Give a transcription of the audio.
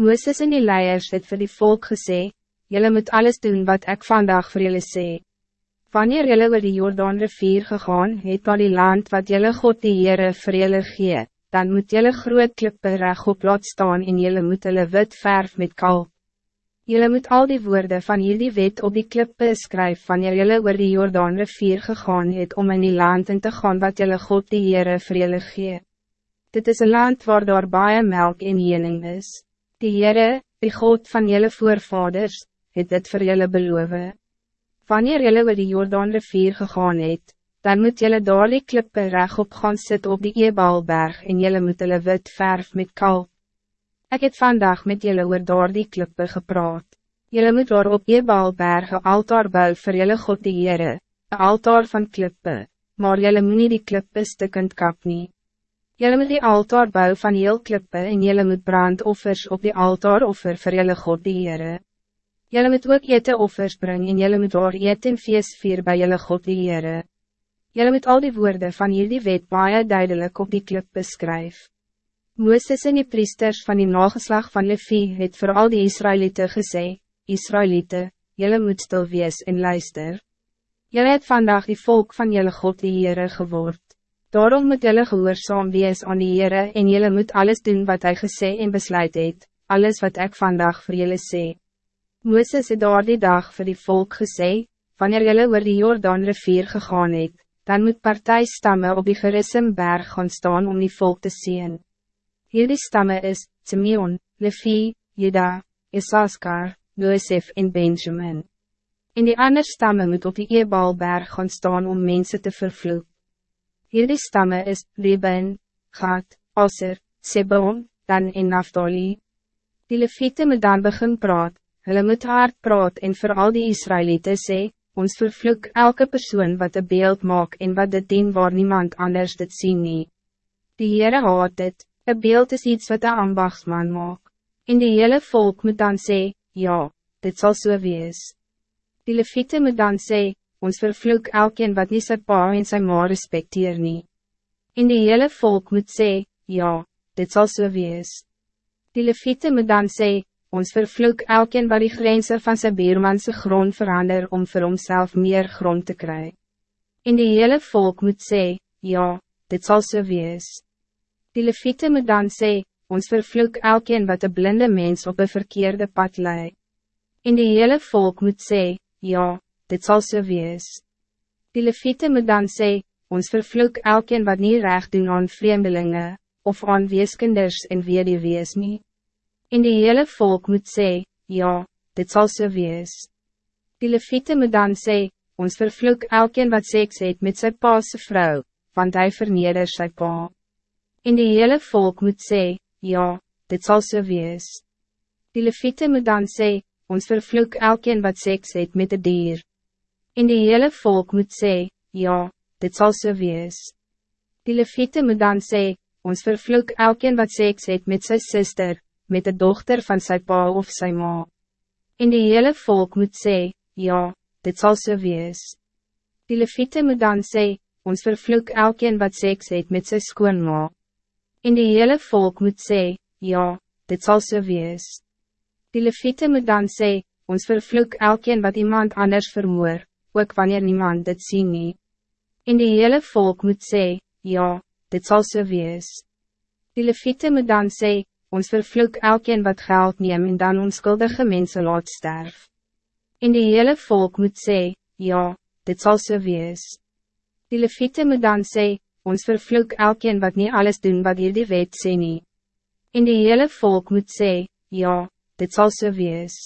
Mooses en die leiers het vir die volk gesê, Jullie moet alles doen wat ik vandaag voor jullie sê. Wanneer jullie oor die Jordaan rivier gegaan het naar die land wat jullie God die Heere vir jullie gee, dan moet jullie groot klippe reg op laat staan en jullie moet hulle wit verf met kalk. Jullie moet al die woorden van jullie wet op die klippe skryf wanneer jullie oor die Jordaan rivier gegaan het om in die land in te gaan wat jullie God die Heere vir jullie gee. Dit is een land waar daar baie melk en jening is. Die Heere, die God van jullie voorvaders, het dit vir jullie beloven. Wanneer jullie oor die Jordaan rivier gegaan het, dan moet jullie daar die klippe reg op gaan sit op die Ebalberg en jullie moet hulle wit verf met kalk. Ik het vandaag met jullie oor daar die klippe gepraat. Jullie moet daar op Ebalberg een altaar bou vir jullie God die Heere, een altaar van klippe, maar jullie moet nie die klippe stikkend kap nie. Jullie moet die altaar bou van heel klippe en jullie moet brandoffers op die altaar offer vir jullie God die Heere. Jullie moet ook ete offers brengen en jullie moet daar eet en feest vier by jullie God die Heere. Jullie moet al die woorden van jullie wet baie duidelijk op die klip beskryf. Mooses en die priesters van die nageslag van Levi het voor al die Israëlieten gesê, Israëlieten, jullie moet stil wees en luister. Jullie het vandaag die volk van jullie God die Heere geword. Daarom moet jullie gehoorzaam wees aan die Heere en jullie moet alles doen wat hij gesê en besluit het, alles wat ik vandaag voor jullie sê. Mooses het daar die dag voor die volk gesê, wanneer jullie oor die Jordaan rivier gegaan het, dan moet partij stammen op die Gerissim berg gaan staan om die volk te zien. Hierdie stammen is, Simeon, Levi, Juda, Isaskar, Joseph en Benjamin. En die ander stammen moet op die Ebalberg gaan staan om mensen te vervloeken. Hierdie stamme is Reuben, Gad, Aser, Sebon, Dan en Naftali. Die Levite moet dan begin praat, hulle moet hard praat en voor al die Israëlieten sê, ons vervloek elke persoon wat een beeld maak en wat dit dien waar niemand anders dit sien nie. Die Heere haat dit, een beeld is iets wat een ambachtsman maak. En die hele volk moet dan sê, ja, dit zal so wees. Die Levite moet dan sê, ons vervloek elkeen wat niet sy pa en sy ma respecteer nie. En die hele volk moet sê, ja, dit zal so wees. Die leviete moet dan sê, ons vervloek elkeen wat die grenzen van sy beermanse grond verander om vir homself meer grond te krijgen. En die hele volk moet sê, ja, dit zal so wees. Die leviete moet dan sê, ons vervloek elkeen wat een blinde mens op een verkeerde pad leidt. En die hele volk moet sê, ja, dit zal so wees. Die leviete moet dan sê, ons vervloek elkeen wat niet recht doen aan vreemdelingen, of aan weeskinders en weer die wees nie. En die hele volk moet sê, ja, dit zal so wees. Die leviete moet dan sê, ons vervloek elkeen wat seks het met sy paase vrou, want hij verneder sy pa. En die hele volk moet sê, ja, dit zal so wees. Die leviete moet dan sê, ons vervloek elkeen wat seks het met de dier. En die hele volk moet sê, ja, dit zal so wees. Die leviete moet dan sê, ons vervloek elkeen wat seks het met zijn sister, met de dochter van zijn pa of zijn ma. En die hele volk moet sê, ja, dit zal so wees. Die leviete moet dan sê, ons vervloek elkeen wat seks het met zijn skoonma. En die hele volk moet sê, ja, dit zal so wees. Die leviete moet dan sê, ons vervloek elkeen wat iemand anders vermoor, ook wanneer niemand dit sien nie. En die hele volk moet sê, ja, dit zal so wees. Die leviete moet dan sê, ons vervloek elkeen wat geld neem en dan onskuldige mensen laat sterf. En die hele volk moet sê, ja, dit zal so wees. Die leviete moet dan sê, ons vervloek elkeen wat niet alles doen wat hier die wet sê nie. En die hele volk moet sê, ja, dit zal so wees.